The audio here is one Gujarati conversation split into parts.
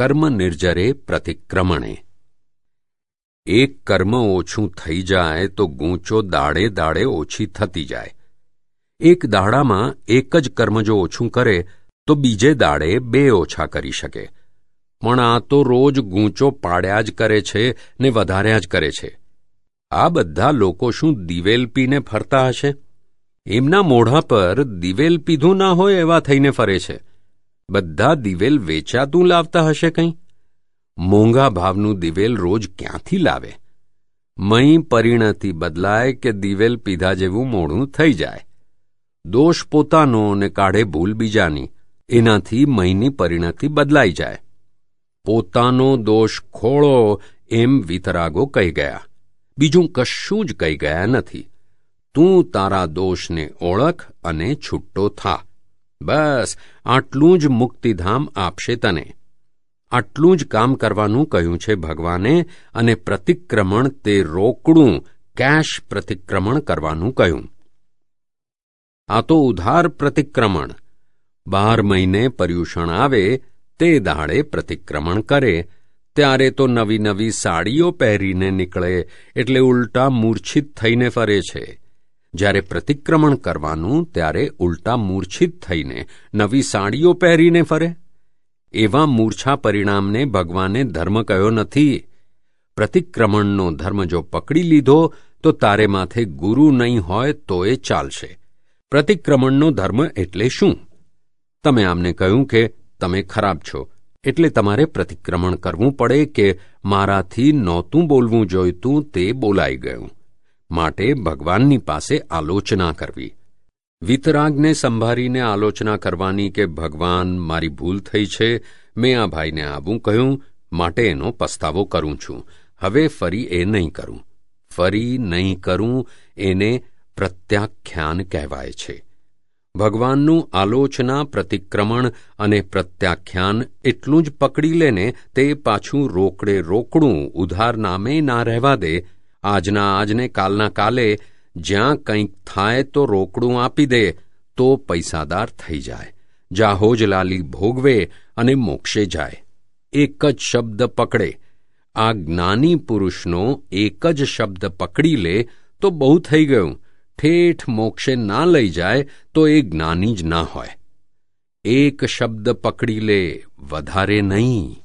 કર્મ નિર્જરે પ્રતિક્રમણે. એક કર્મ ઓછું થઈ જાય તો ગૂંચો દાડે દાડે ઓછી થતી જાય. એક દાડામાં એક જ કર્મ જો ઓછું કરે તો બીજે દાડે બે ઓછા કરી શકે. પણ આ તો રોજ ગૂંચો પાડ્યા જ કરે છે ને વધાર્યા જ કરે છે. આ બધા લોકો શું દિવેલ પીને ફરતા હશે? એમના મોઢા પર દિવેલ પીધું ના હોય એવા થઈને ફરે છે. બધા દિવેલ વેચાતું લાવતા હશે કંઈ? મોંઘા ભાવનું દિવેલ રોજ ક્યાંથી લાવે? મહી પરિણતિ બદલાય કે દિવેલ પીધા જેવું મોડું થઈ જાય? દોષ પોતાનો ને કાઢે ભૂલ બીજાની. એનાથી મહીની પરિણતિ બદલાઈ જાય. પોતાનો દોષ ખોળો એમ વિતરાગો કહી ગયા. બીજું કશું જ કહી ગયા નથી. તું તારા દોષને ઓળખ અને છૂટો થા. બસ, આટલું જ મુક્તિધામ આપશે તને. આટલું જ કામ કરવાનું કહ્યું છે ભગવાને અને પ્રતિક્રમણ તે રોકડું, કેશ પ્રતિક્રમણ કરવાનું કહ્યું. આ તો ઉધાર પ્રતિક્રમણ. બાર મહિને પર્યુષણ આવે, તે દાડે પ્રતિક્રમણ કરે. ત્યારે તો નવી નવી સાડીઓ પહેરીને નીકળે, એટલે ઉલટા મૂર્છિત થઈને ફરે છે. જ્યારે પ્રતિક્રમણ કરવાનું ત્યારે ઉલટા મૂર્છિત થઈને નવી સાડીઓ પહેરીને ફરે. એવા મૂર્છા પરિણામને ભગવાને ધર્મ કયો નથી. પ્રતિક્રમણનો ધર્મ જો પકડી લીધો તો તારે માથે ગુરુ નહીં હોય તો એ ચાલશે. પ્રતિક્રમણનો ધર્મ એટલે શું? તમે આમને કહ્યું કે તમે ખરાબ છો. એટલે તમારે પ્રતિક્રમણ કરવું પડે કે મારાથી નહોતું બોલવું જોઈતું તે બોલાઈ ગયું. માટે ભગવાનની પાસે આલોચના કરવી. વિતરાગને સંભાળીને આલોચના કરવાની કે ભગવાન મારી ભૂલ થઈ છે, મેં આ ભાઈને આવું કહ્યું, માટે એનો પસ્તાવો કરું છું. હવે ફરી એ નહીં કરું. ફરી નહીં કરું એને પ્રત્યાખ્યાન કહેવાય છે. ભગવાનનું આલોચના, પ્રતિક્રમણ અને પ્રત્યાખ્યાન એટલું જ પકડી લેને તે પાછું રોકડે રોકડું, ઉધાર નામે ના રહેવા દે આજના આજને કાલના કાલે જ્યાં કંઈક થાય તો રોકડું આપી દે, તો પૈસાદાર થઈ જાય. જાહોજ લાલી ભોગવે અને મોક્ષે જાય. એક જ શબ્દ પકડે. આ જ્ઞાની પુરુષનો એક જ શબ્દ પકડી લે તો બહુ થઈ ગયું. ઠેઠ મોક્ષે ના લઈ જાય તો એ જ્ઞાની જ ના હોય. એક શબ્દ પકડી લે, વધારે નહીં.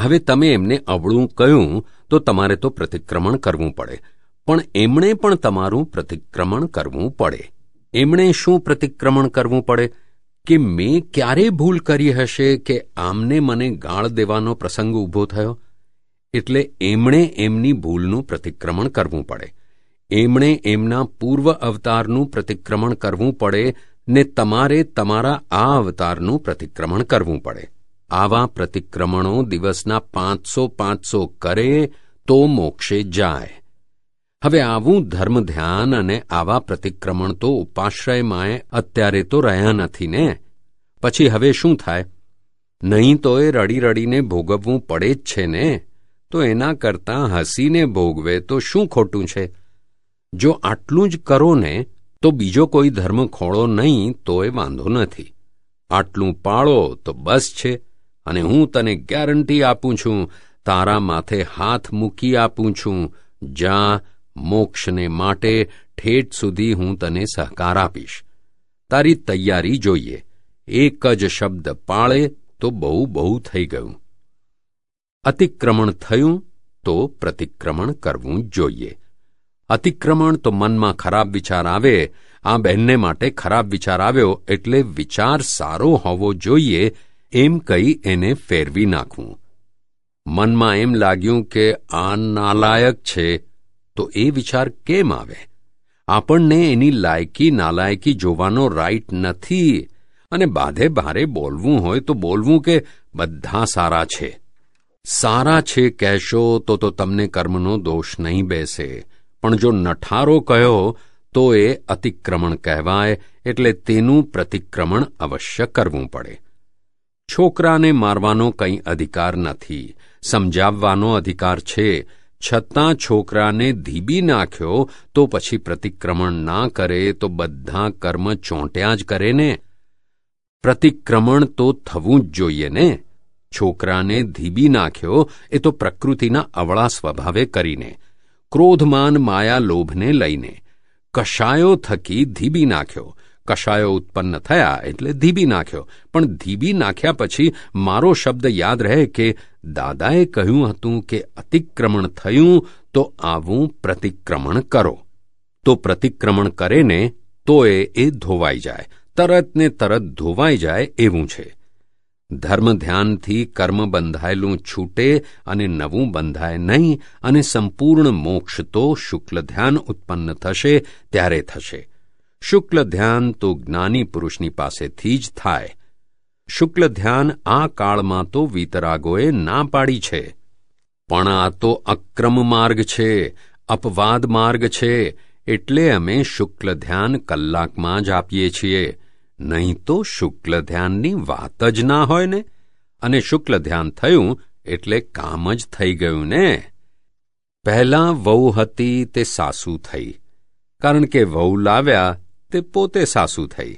હવે તમે એમને અવળું કહ્યું તો તમારે તો પ્રતિક્રમણ કરવું પડે. પણ એમણે પણ તમારું પ્રતિક્રમણ કરવું પડે. એમણે શું પ્રતિક્રમણ કરવું પડે? કે મેં ક્યારે ભૂલ કરી હશે કે આમને મને ગાળ દેવાનો પ્રસંગ ઊભો થયો? એટલે એમણે એમની ભૂલનું પ્રતિક્રમણ કરવું પડે. એમણે એમના પૂર્વ અવતારનું પ્રતિક્રમણ કરવું પડે ને તમારે તમારા આ અવતારનું પ્રતિક્રમણ કરવું પડે. આવા પ્રતિક્રમણો દિવસના પાંચસો પાંચસો કરે તો મોક્ષે જાય. હવે આવું ધર્મ ધ્યાન અને આવા પ્રતિક્રમણ તો ઉપાશ્રયમાં અત્યારે તો રહ્યા નથી ને? પછી હવે શું થાય? નહીં તો એ રડી રડીને ભોગવવું પડે જ છે ને? તો એના કરતાં હસીને ભોગવે તો શું ખોટું છે? જો આટલું જ કરો ને, તો બીજો કોઈ ધર્મ ખોળો નહીં તો એ વાંધો નથી. આટલું પાળો તો બસ છે. અને હું તને ગેરંટી આપું છું, તારા માથે હાથ મૂકી આપું છું જ્યાં મોક્ષને માટે ઠેઠ સુધી હું તને સહકાર આપીશ. તારી તૈયારી જોઈએ. એક જ શબ્દ પાળે તો બહુ બહુ થઈ ગયું. અતિક્રમણ થયું તો પ્રતિક્રમણ કરવું જોઈએ. અતિક્રમણ તો મનમાં ખરાબ વિચાર આવે, આ બહેનને માટે ખરાબ વિચાર આવ્યો એટલે વિચાર સારો હોવો જોઈએ એમ કહી એને ફેરવી નાખવું મનમાં એમ લાગ્યું કે આ નાલાયક છે, તો એ વિચાર કેમ આવે? આપણને એની લાયકી નાલાયકી જોવાનો રાઈટ નથી અને બાધે ભારે બોલવું હોય તો બોલવું કે બધા સારા છે. સારા છે કહેશો તો તો તમને કર્મનો દોષ નહીં બેસે. પણ જો નઠારો કહ્યો તો એ અતિક્રમણ કહેવાય, એટલે તેનું પ્રતિક્રમણ અવશ્ય કરવું પડે. છોકરાને મારવાનો કંઈ અધિકાર નથી. સમજાવવાનો અધિકાર છે. છતાં છોકરાને ધીબી નાખ્યો તો પછી પ્રતિક્રમણ ના કરે તો બધા કર્મ ચોંટ્યા જ કરે ને. પ્રતિક્રમણ તો થવું જ જોઈએ ને. છોકરાને ધીબી નાખ્યો એ તો પ્રકૃતિના અવળા સ્વભાવે કરીને. ક્રોધમાન માયા લોભને લઈને કશાયો થકી ધીબી નાખ્યો. કશાયો ઉત્પન્ન થયા એટલે ધીબી નાખ્યો. પણ ધીબી નાખ્યા પછી મારો શબ્દ યાદ રહે કે દાદાએ કહ્યું હતું કે અતિક્રમણ થયું તો આવું પ્રતિક્રમણ કરો. તો પ્રતિક્રમણ કરે ને તો એ ધોવાઈ જાય. તરત ને તરત ધોવાઈ જાય એવું છે. ધર્મ ધ્યાનથી કર્મ બંધાયેલું છૂટે અને નવું બંધાય નહીં અને સંપૂર્ણ મોક્ષ તો શુક્લ ધ્યાન ઉત્પન્ન થશે ત્યારે થશે. શુક્લ ધ્યાન તો જ્ઞાની પુરુષની પાસેથી જ થાય. શુક્લ ધ્યાન આ કાળમાં તો વીતરાગોએ ના પાડી છે. પણ આ તો અક્રમ માર્ગ છે, અપવાદ માર્ગ છે, એટલે અમે શુક્લ ધ્યાન કલાકમાં જ આપીએ છીએ. નહીં તો શુક્લ ધ્યાનની વાત જ ના હોય ને. અને શુક્લ ધ્યાન થયું એટલે કામ જ થઈ ગયું ને. પહેલાં વહુ હતી તે સાસુ થઈ. કારણ કે વહુ લાવ્યા તે પોતે સાસુ થઈ.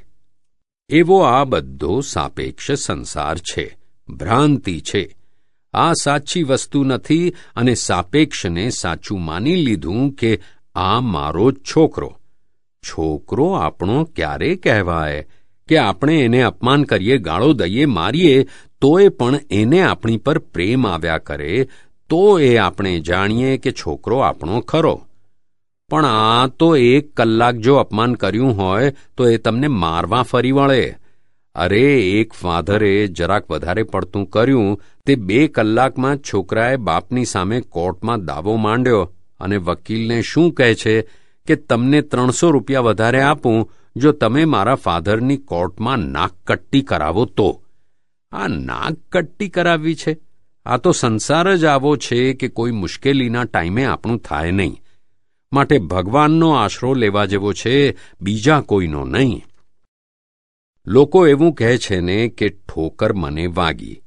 એવો આ બધો સાપેક્ષ સંસાર છે, ભ્રાંતિ છે. આ સાચી વસ્તુ નથી અને સાપેક્ષને સાચું માની લીધું કે આ મારો છોકરો. છોકરો આપણો ક્યારે કહેવાય? કે આપણે એને અપમાન કરીએ, ગાળો દઈએ, મારીએ, તોય પણ એને આપણી પર પ્રેમ આવ્યા કરે, તો એ આપણે જાણીએ કે છોકરો આપણો ખરો. પણ આ તો એક કલાક જો અપમાન કર્યું હોય, તો એ તમને મારવા ફરી વળે. અરે, એક ફાધરે જરાક વધારે પડતું કર્યું, તે બે કલાકમાં છોકરાએ બાપની સામે કોર્ટમાં દાવો માંડ્યો અને વકીલને શું કહે છે કે તમને ત્રણસો રૂપિયા વધારે આપું, જો તમે મારા ફાધરની કોર્ટમાં નાકકટ્ટી કરાવો તો. આ નાકકટ્ટી કરાવવી છે? આ તો સંસાર જ આવો છે કે કોઈ મુશ્કેલીના ટાઈમે આપણું થાય નહીં. માટે ભગવાનનો આશરો લેવા જેવો છે, બીજા કોઈનો નહીં. લોકો એવું કહે છે ને કે ઠોકર મને વાગી.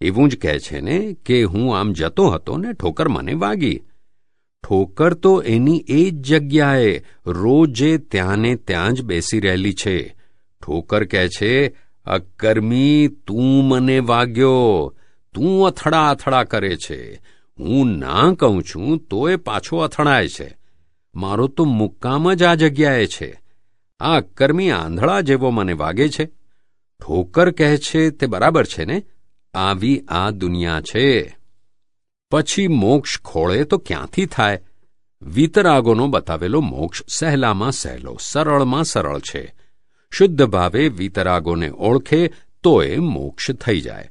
એવું જ કહે છે ને કે હું આમ જતો હતો ને ઠોકર મને વાગી. ઠોકર તો એની એ જ જગ્યાએ રોજે ત્યાંને ત્યાં જ બેસી રહેલી છે. ઠોકર કહે છે અકર્મી તું મને વાગ્યો. તું અથડા અથડા કરે છે. હું ના કહું છું, તોય પાછો અથડાય છે. મારો તો મુક્કામ જ આ જગ્યાએ છે. આ અકર્મી આંધળા જેવો મને વાગે છે. ઠોકર કહે છે, તે બરાબર છે ને? આવી આ દુનિયા છે. પછી મોક્ષ ખોળે તો ક્યાંથી થાય? વિતરાગોનો બતાવેલો મોક્ષ સહેલામાં સહેલો, સરળમાં સરળ છે. શુદ્ધ ભાવે વિતરાગોને ઓળખે તો એ મોક્ષ થઈ જાય.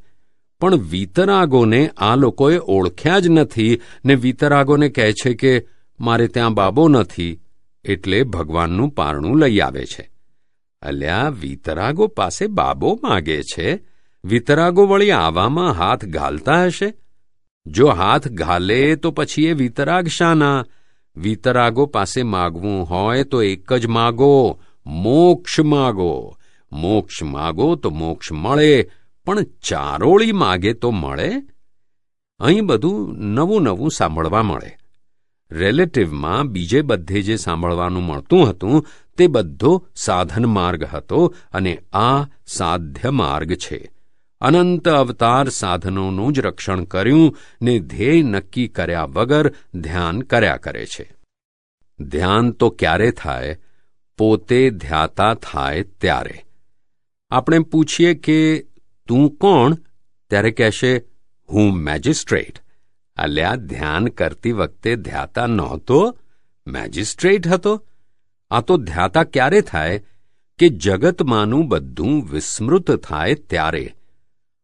પણ વિતરાગોને આ લોકોએ ઓળખ્યા જ નથી ને વિતરાગોને કહે છે કે મારે ત્યાં બાબો નથી, એટલે ભગવાનનું પારણું લઈ આવે છે. અલ્યા, વિતરાગો પાસે બાબો માગે છે. વિતરાગો વળી આવામાં હાથ ઘાલતા હશે? જો હાથ ઘાલે તો પછી એ વિતરાગ શાના? વિતરાગો પાસે માગવું હોય તો એક જ માગો, મોક્ષ માગો. મોક્ષ માગો તો મોક્ષ મળે, પણ ચારોળી માગે તો મળે? અહીં બધું નવું નવું સાંભળવા મળે. રિલેટિવમાં બીજે બધે જે સાંભળવાનું મળતું હતું, તે બધો સાધન માર્ગ હતો અને આ સાધ્ય માર્ગ છે. અનંત અવતાર સાધનોનું જ રક્ષણ કર્યું ને ધ્યેય નક્કી કર્યા વગર ધ્યાન કર્યા કરે છે. ધ્યાન તો ક્યારે થાય? પોતે ધ્યાતા થાય ત્યારે. આપણે પૂછીએ કે તું કોણ? ત્યારે કહેશે, હું મેજિસ્ટ્રેટ. અલ્યા, ધ્યાન કરતી વખતે ધ્યાતા નહોતો, મેજિસ્ટ્રેટ હતો. આ તો ધ્યાતા ક્યારે થાય કે જગતમાંનું બધું વિસ્મૃત થાય ત્યારે?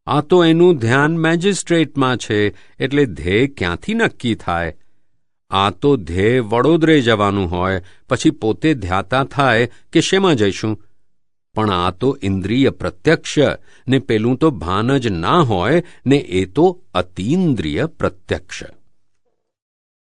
આ તો એનું ધ્યાન મેજિસ્ટ્રેટમાં છે, એટલે ધ્યેય ક્યાંથી નક્કી થાય? આ તો ધ્યેય વડોદરે જવાનું હોય, પછી પોતે ધ્યાતા થાય કે શેમાં જઈશું? પણ આ તો ઇન્દ્રિય પ્રત્યક્ષ, ને પેલું તો ભાન જ ના હોય, ને એ તો અતિન્દ્રિય પ્રત્યક્ષ.